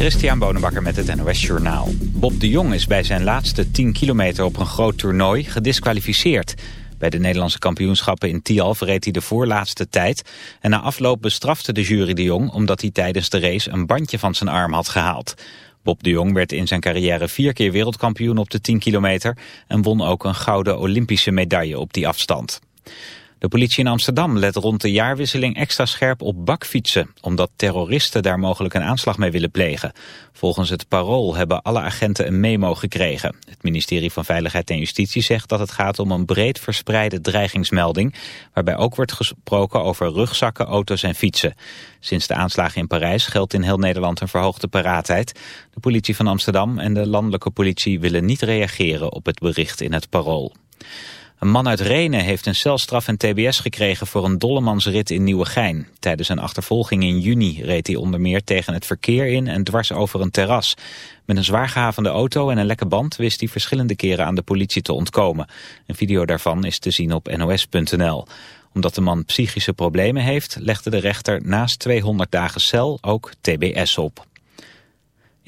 Christian Bonenbakker met het NOS Journaal. Bob de Jong is bij zijn laatste 10 kilometer op een groot toernooi gedisqualificeerd. Bij de Nederlandse kampioenschappen in Tial verreed hij de voorlaatste tijd. En na afloop bestrafte de jury de Jong omdat hij tijdens de race een bandje van zijn arm had gehaald. Bob de Jong werd in zijn carrière vier keer wereldkampioen op de 10 kilometer... en won ook een gouden Olympische medaille op die afstand. De politie in Amsterdam let rond de jaarwisseling extra scherp op bakfietsen, omdat terroristen daar mogelijk een aanslag mee willen plegen. Volgens het parool hebben alle agenten een memo gekregen. Het ministerie van Veiligheid en Justitie zegt dat het gaat om een breed verspreide dreigingsmelding, waarbij ook wordt gesproken over rugzakken, auto's en fietsen. Sinds de aanslagen in Parijs geldt in heel Nederland een verhoogde paraatheid. De politie van Amsterdam en de landelijke politie willen niet reageren op het bericht in het parool. Een man uit Renen heeft een celstraf en tbs gekregen voor een dollemansrit in Nieuwegein. Tijdens een achtervolging in juni reed hij onder meer tegen het verkeer in en dwars over een terras. Met een zwaargehavende auto en een lekke band wist hij verschillende keren aan de politie te ontkomen. Een video daarvan is te zien op nos.nl. Omdat de man psychische problemen heeft, legde de rechter naast 200 dagen cel ook tbs op.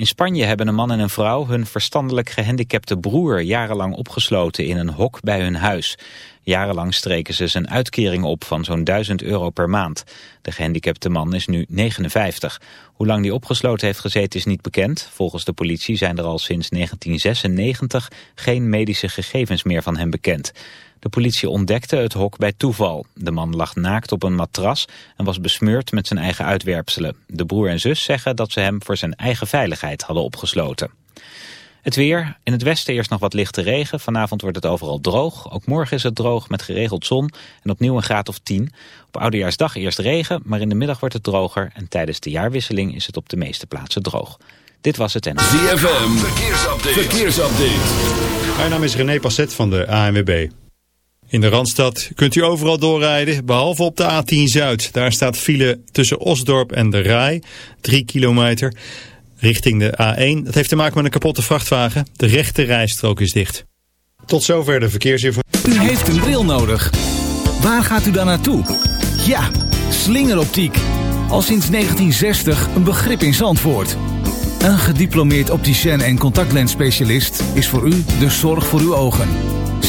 In Spanje hebben een man en een vrouw hun verstandelijk gehandicapte broer jarenlang opgesloten in een hok bij hun huis. Jarenlang streken ze zijn uitkering op van zo'n 1000 euro per maand. De gehandicapte man is nu 59. Hoe lang die opgesloten heeft gezeten is niet bekend. Volgens de politie zijn er al sinds 1996 geen medische gegevens meer van hem bekend. De politie ontdekte het hok bij toeval. De man lag naakt op een matras en was besmeurd met zijn eigen uitwerpselen. De broer en zus zeggen dat ze hem voor zijn eigen veiligheid hadden opgesloten. Het weer. In het westen eerst nog wat lichte regen. Vanavond wordt het overal droog. Ook morgen is het droog met geregeld zon en opnieuw een graad of 10. Op Oudejaarsdag eerst regen, maar in de middag wordt het droger. En tijdens de jaarwisseling is het op de meeste plaatsen droog. Dit was het en. ZFM. Verkeersupdate. Verkeersupdate. Mijn naam is René Passet van de ANWB. In de Randstad kunt u overal doorrijden, behalve op de A10 Zuid. Daar staat file tussen Osdorp en de Rai, 3 kilometer, richting de A1. Dat heeft te maken met een kapotte vrachtwagen. De rechte rijstrook is dicht. Tot zover de verkeersinformatie. U heeft een bril nodig. Waar gaat u dan naartoe? Ja, slingeroptiek. Al sinds 1960 een begrip in Zandvoort. Een gediplomeerd opticien en contactlensspecialist is voor u de zorg voor uw ogen.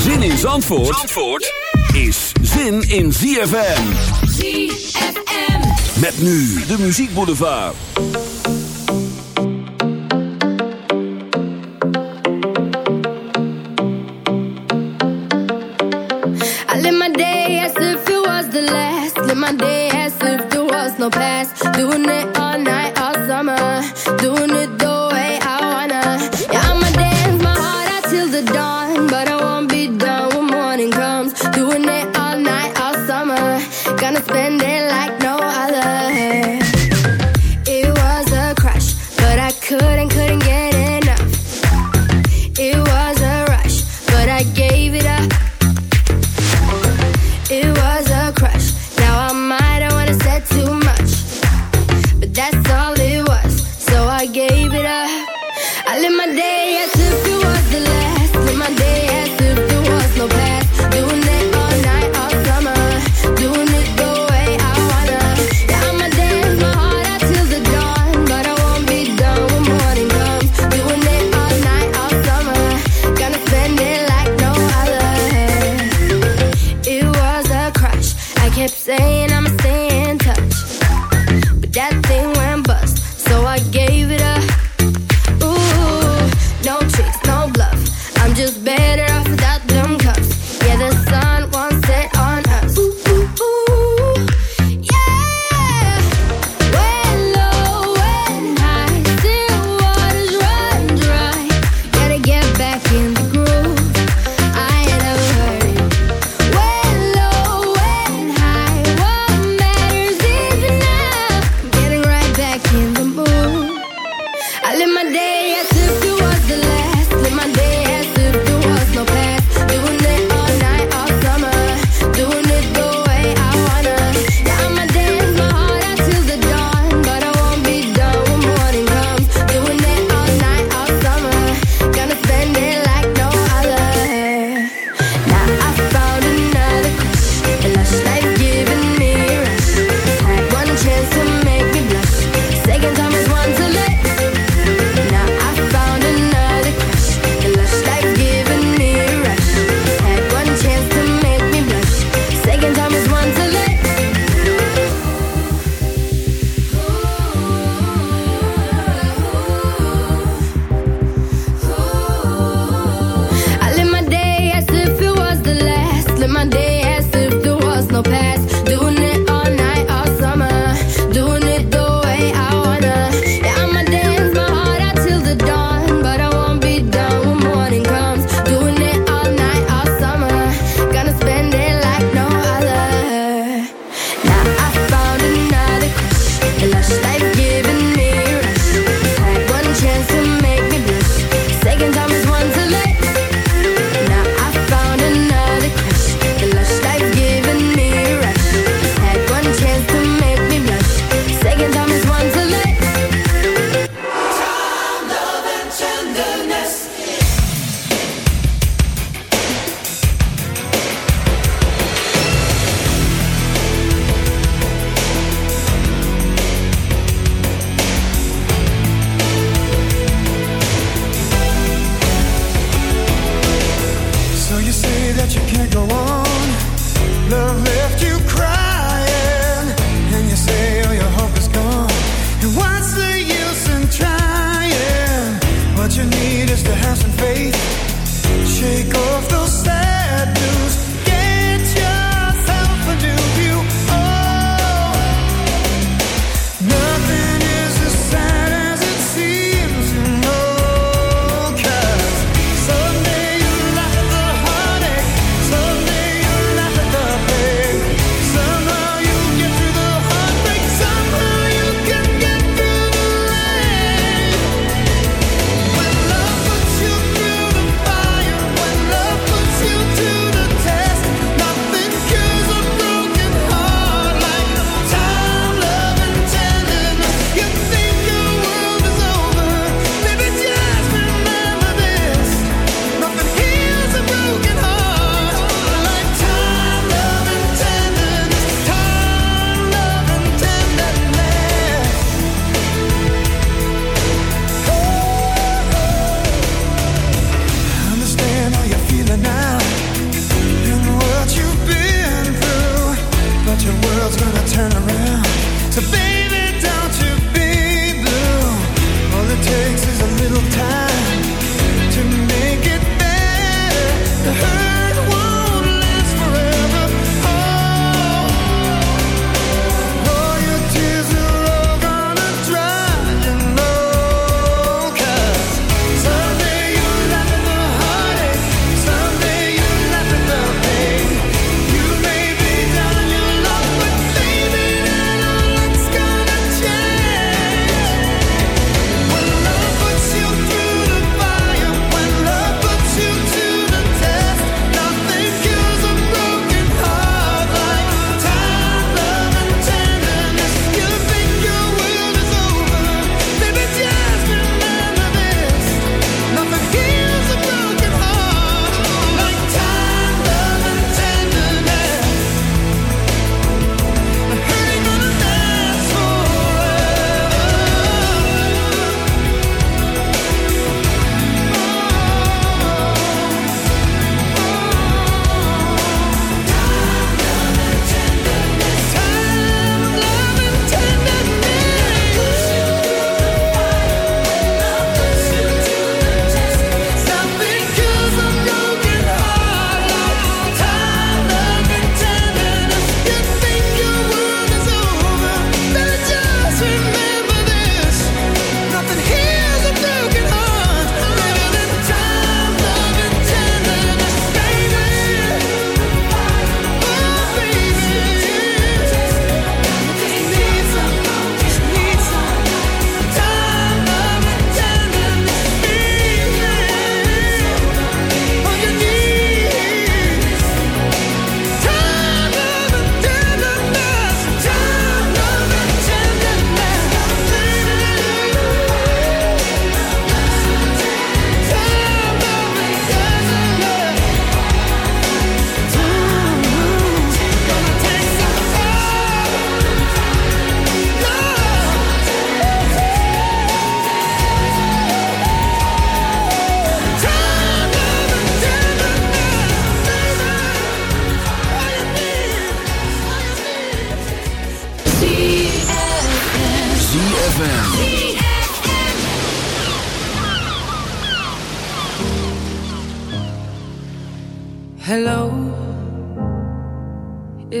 Zin in Zandvoort, Zandvoort is zin in ZFM. ZFM. Met nu de Muziek Boulevard. I live my day as if it was the last. Live my day as if there was no past. Doing it spend it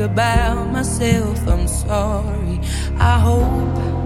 About myself. I'm sorry. I hope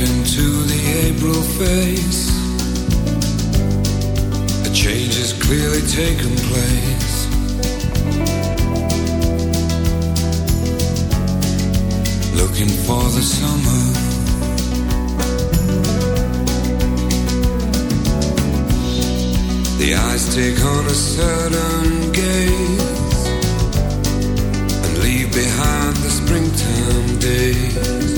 Into the April face. A change has clearly taken place. Looking for the summer. The eyes take on a certain gaze and leave behind the springtime days.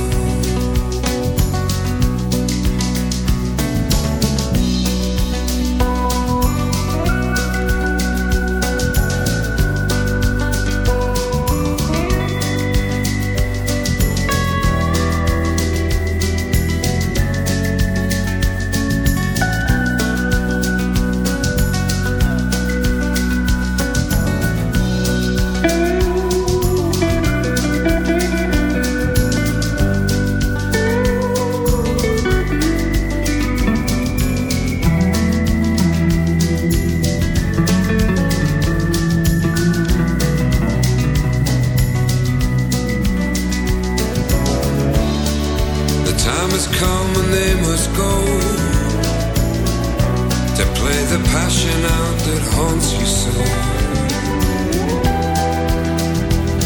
the passion out that haunts you so.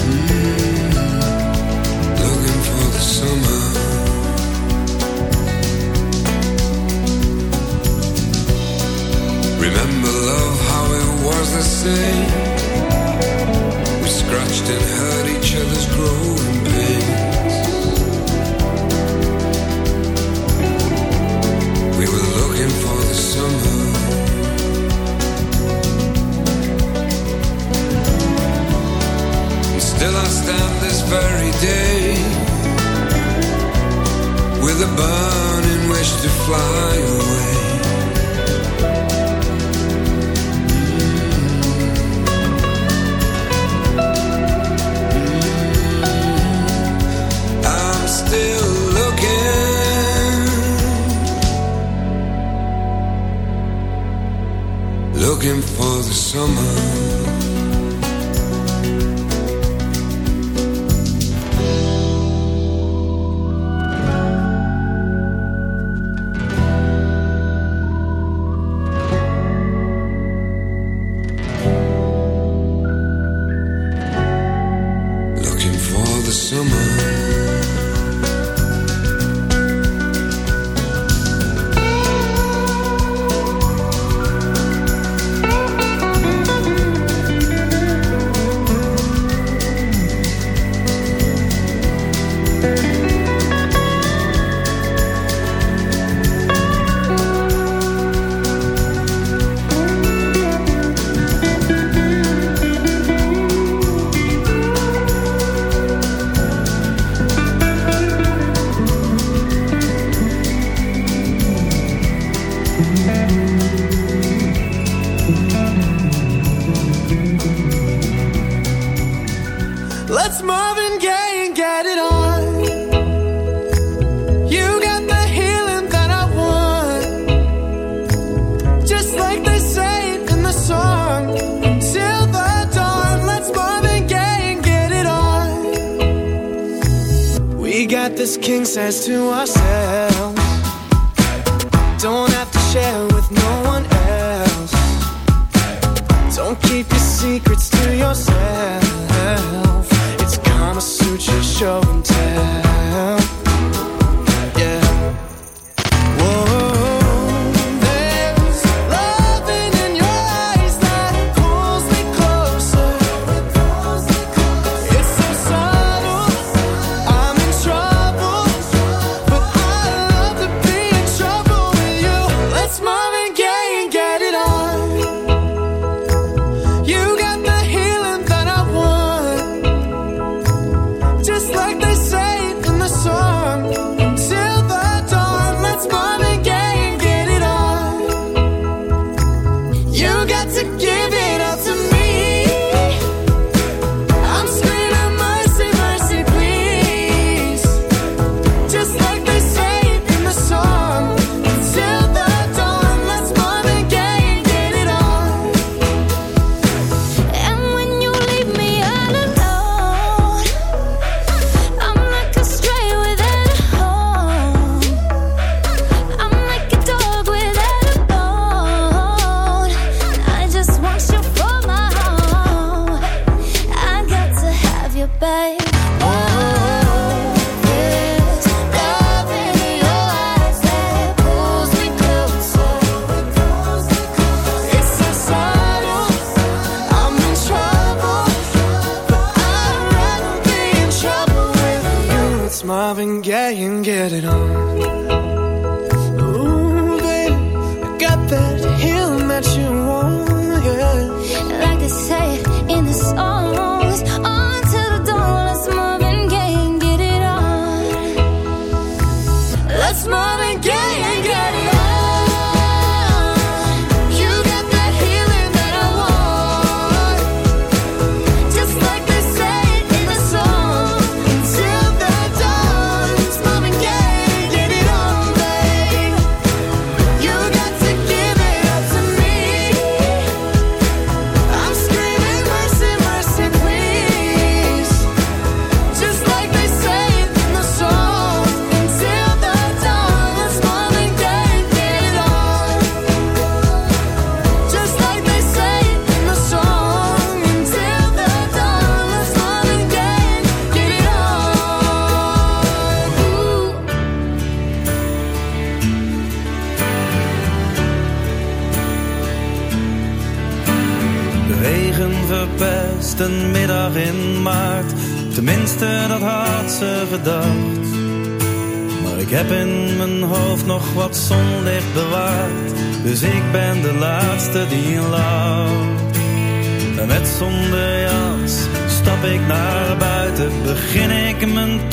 Mm. Looking for the summer. Remember, love, how it was the same. We scratched and hurt each other's growing pains. We were looking for the summer passed out this very day with a burning wish to fly away. Mm. I'm still looking, looking for the summer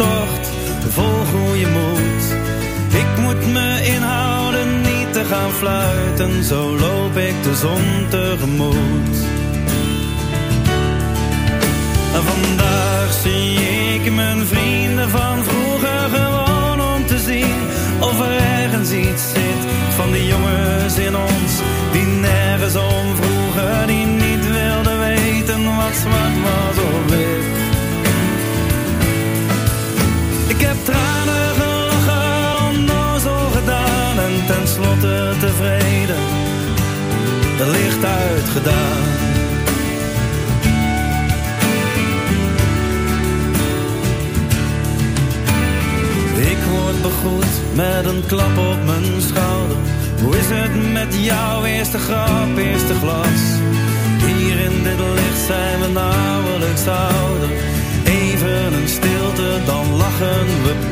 ik mijn tocht, vol goede moed. Ik moet me inhouden, niet te gaan fluiten. Zo loop ik de zon tegemoet. Vandaag zie ik mijn vrienden van vroeger gewoon om te zien of er ergens iets zit van die jongens in ons die nergens om vroegen, die niet wilden weten wat zwart was of wit. Tranen gelachen, onnozel gedaan en tenslotte tevreden, het licht uitgedaan. Ik word begroet met een klap op mijn schouder. Hoe is het met jouw eerste grap, eerste glas? Hier in dit licht zijn we nauwelijks ouder. Even een stilte, dan lachen we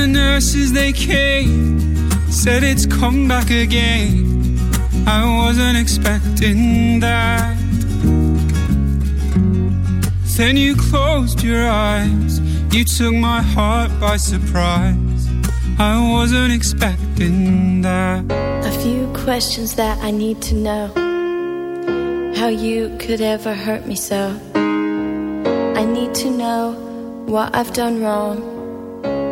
The nurses they came, said it's come back again. I wasn't expecting that. Then you closed your eyes, you took my heart by surprise. I wasn't expecting that. A few questions that I need to know. How you could ever hurt me so. I need to know what I've done wrong